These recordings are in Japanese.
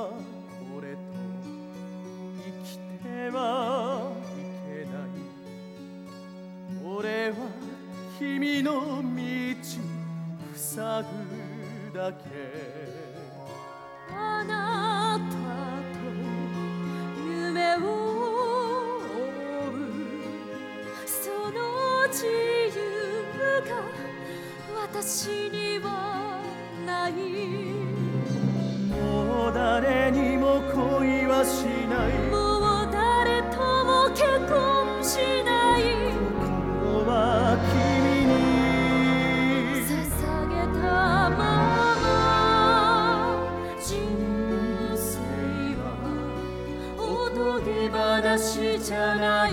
は俺と生きてはいけない俺は君の道を塞ぐだけあなたと夢を追うその自由が私にはないはしない。もう誰とも結婚しない。心は君に。捧げたまま。人生はおとぎ話じゃない。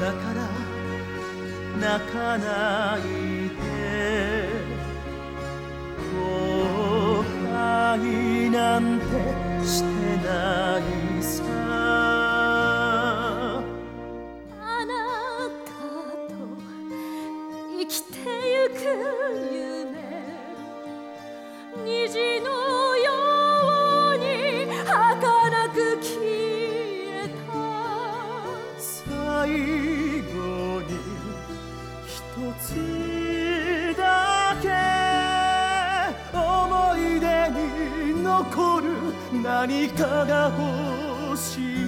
だから泣かない生きてゆく夢虹のように儚く消えた最後に一つだけ思い出に残る何かが欲しい。